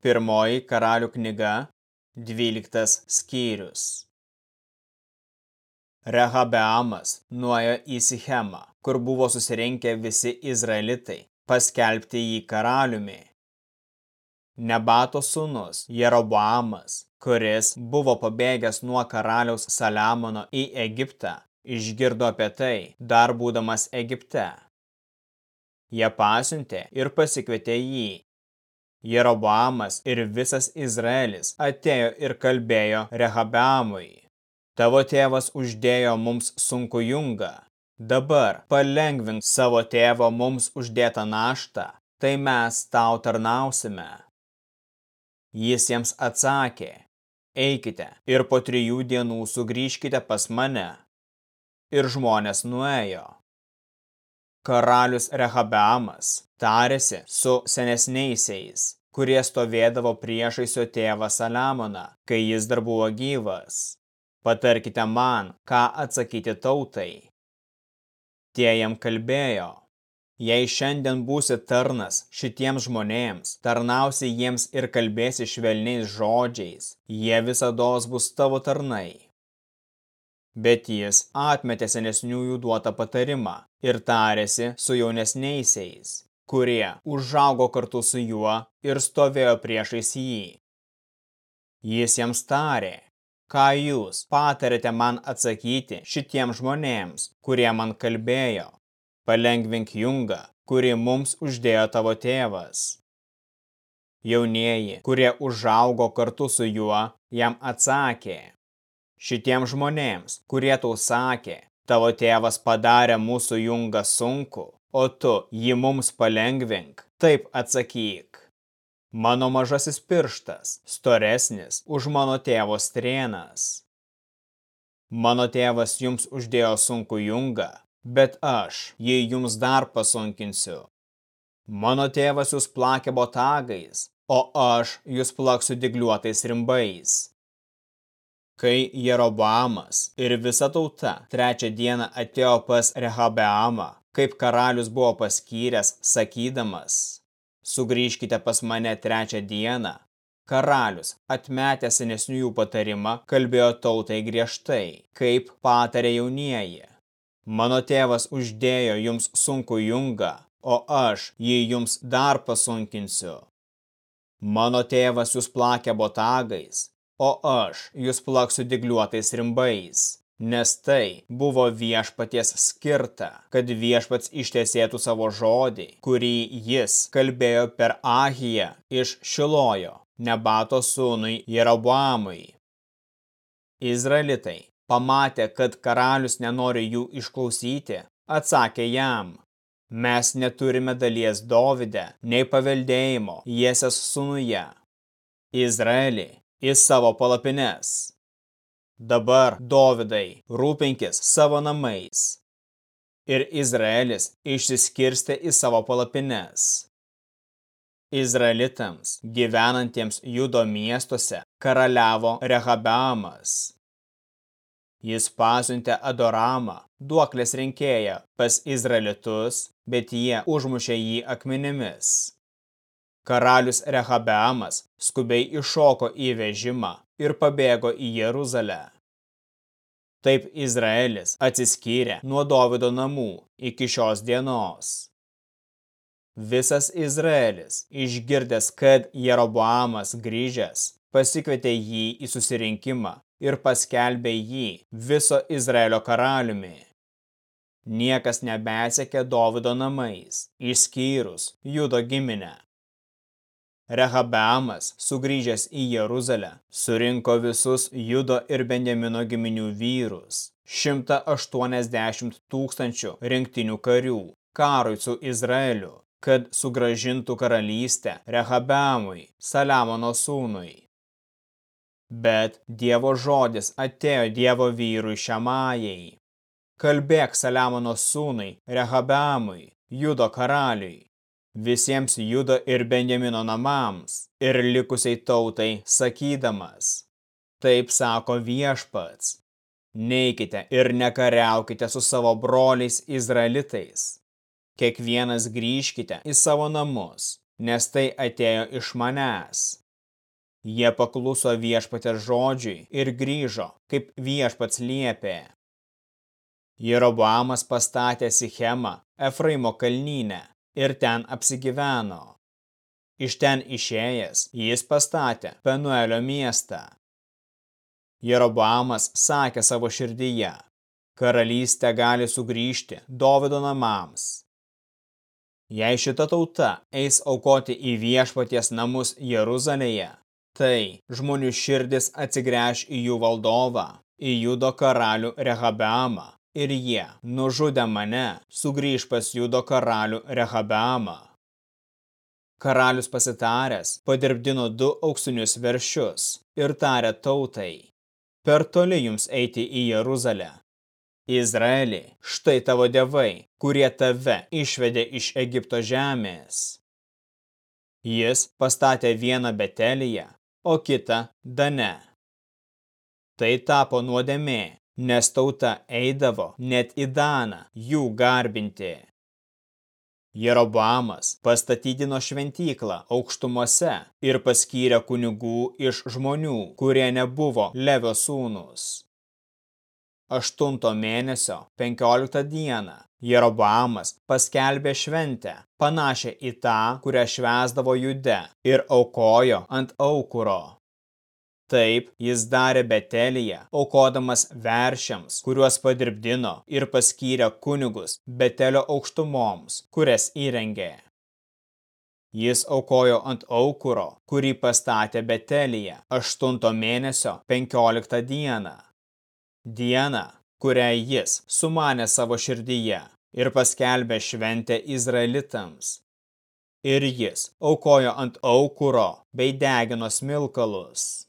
Pirmoji karalių knyga, 12 skyrius. Rehabeamas nuojo į Sichemą, kur buvo susirinkę visi izraelitai, paskelbti jį karaliumi. Nebato sūnus Jeroboamas, kuris buvo pabėgęs nuo karaliaus Saliamono į Egiptą, išgirdo apie tai, dar būdamas Egipte. Jie pasiuntė ir pasikvietė jį, Jeroboamas ir visas Izraelis atėjo ir kalbėjo Rehabeamui. Tavo tėvas uždėjo mums sunku jungą. Dabar palengvink savo tėvo mums uždėtą naštą, tai mes tau tarnausime. Jis jiems atsakė, eikite ir po trijų dienų sugrįžkite pas mane. Ir žmonės nuėjo. Karalius Rehabeamas tarėsi su senesniaisiais, kurie stovėdavo priešaisio tėvą Saliamoną, kai jis dar buvo gyvas. Patarkite man, ką atsakyti tautai. Tie jam kalbėjo, jei šiandien būsi tarnas šitiems žmonėms, tarnausi jiems ir kalbėsi švelniais žodžiais, jie visados bus tavo tarnai. Bet jis atmetė senesniųjų duotą patarimą ir tarėsi su jaunesniaisiais, kurie užaugo kartu su juo ir stovėjo priešais jį. Jis jiems tarė, ką jūs patarėte man atsakyti šitiems žmonėms, kurie man kalbėjo, palengvink jungą, kurį mums uždėjo tavo tėvas. Jaunieji, kurie užaugo kartu su juo, jam atsakė, Šitiems žmonėms, kurie tau sakė, tavo tėvas padarė mūsų jungą sunku, o tu jį mums palengvink, taip atsakyk. Mano mažasis pirštas storesnis už mano tėvo strėnas. Mano tėvas jums uždėjo sunku jungą, bet aš jį jums dar pasunkinsiu. Mano tėvas jūs plakė botagais, o aš jūs plaksiu digliuotais rimbais. Kai Jeroboamas ir visa tauta trečią dieną atėjo pas Rehabeamą, kaip karalius buvo paskyręs, sakydamas, sugrįžkite pas mane trečią dieną, karalius, atmetęs senesniųjų patarimą, kalbėjo tautai griežtai, kaip patarė jaunieji. Mano tėvas uždėjo jums sunku jungą, o aš jį jums dar pasunkinsiu. Mano tėvas jūs plakė botagais, o aš jūs plaksiu digliuotais rimbais. Nes tai buvo viešpaties skirta, kad viešpats ištesėtų savo žodį, kurį jis kalbėjo per Ahiją iš Šilojo, nebato sūnui Jeroboamui. Izraelitai pamatė, kad karalius nenori jų išklausyti, atsakė jam, mes neturime dalies Dovide, nei paveldėjimo Jesės sūnuje. Izraelį į savo palapines. Dabar, Dovidai, rūpinkis savo namais. Ir Izraelis išsiskirstė į savo palapines. Izraelitams, gyvenantiems judo miestuose, karaliavo Rehabeamas. Jis pasiuntė Adoramą, duoklės rinkėją, pas Izraelitus, bet jie užmušė jį akmenimis. Karalius Rehabeamas skubiai iššoko į vežimą ir pabėgo į Jeruzalę. Taip Izraelis atsiskyrė nuo Dovido namų iki šios dienos. Visas Izraelis, išgirdęs, kad Jeroboamas grįžęs, pasikvietė jį į susirinkimą ir paskelbė jį viso Izraelio karaliumi. Niekas nebesekė Dovido namais, išskyrus Judo giminę. Rehabeamas, sugrįžęs į Jeruzalę, surinko visus Judo ir Benjamino giminių vyrus, 180 tūkstančių rinktinių karių, karui su Izraeliu, kad sugražintų karalystę Rehabeamui, Saliamono sūnui. Bet Dievo žodis atėjo Dievo vyrui Šamajai. Kalbėk Saliamono sūnui Rehabeamui, Judo karaliui, visiems Judo ir Benjamino namams ir likusiai tautai sakydamas, taip sako viešpats, neikite ir nekariaukite su savo broliais izraelitais. Kiekvienas grįžkite į savo namus, nes tai atėjo iš manęs. Jie pakluso viešpatės žodžiui ir grįžo, kaip viešpats liepė. Jeroboamas pastatė Sichemą, Efraimo kalnynę, ir ten apsigyveno. Iš ten išėjęs jis pastatė Penuelio miestą. Jeroboamas sakė savo širdyje, karalystė gali sugrįžti Dovido namams. Jei šita tauta eis aukoti į viešpaties namus Jeruzalėje, tai žmonių širdis atsigręš į jų valdovą, į judo karalių Rehabeamą, ir jie, nužudę mane, sugrįž pas judo karalių Rehabeamą. Karalius pasitaręs padirbdino du auksinius veršius ir tarė tautai, per toli jums eiti į Jeruzalę, Izraeli, štai tavo dievai, kurie tave išvedė iš Egipto žemės. Jis pastatė vieną Betelyje, o kitą Dane. Tai tapo nuodėmė, nes tauta eidavo net į Daną jų garbinti. Jeroboamas pastatydino šventyklą aukštumose ir paskyrė kunigų iš žmonių, kurie nebuvo Levio sūnus. 8 mėnesio 15 dieną Jeroboamas paskelbė šventę, panašią į tą, kurią švesdavo jude ir aukojo ant aukuro. Taip jis darė Betelyje, aukodamas veršiams, kuriuos padirbdino ir paskyrė kunigus Betelio aukštumoms, kurias įrengė. Jis aukojo ant aukuro, kurį pastatė Betelyje 8 mėnesio 15 dieną dieną, kurią jis sumanė savo širdyje ir paskelbė šventę Izraelitams. Ir jis aukojo ant aukuro bei degino smilkalus.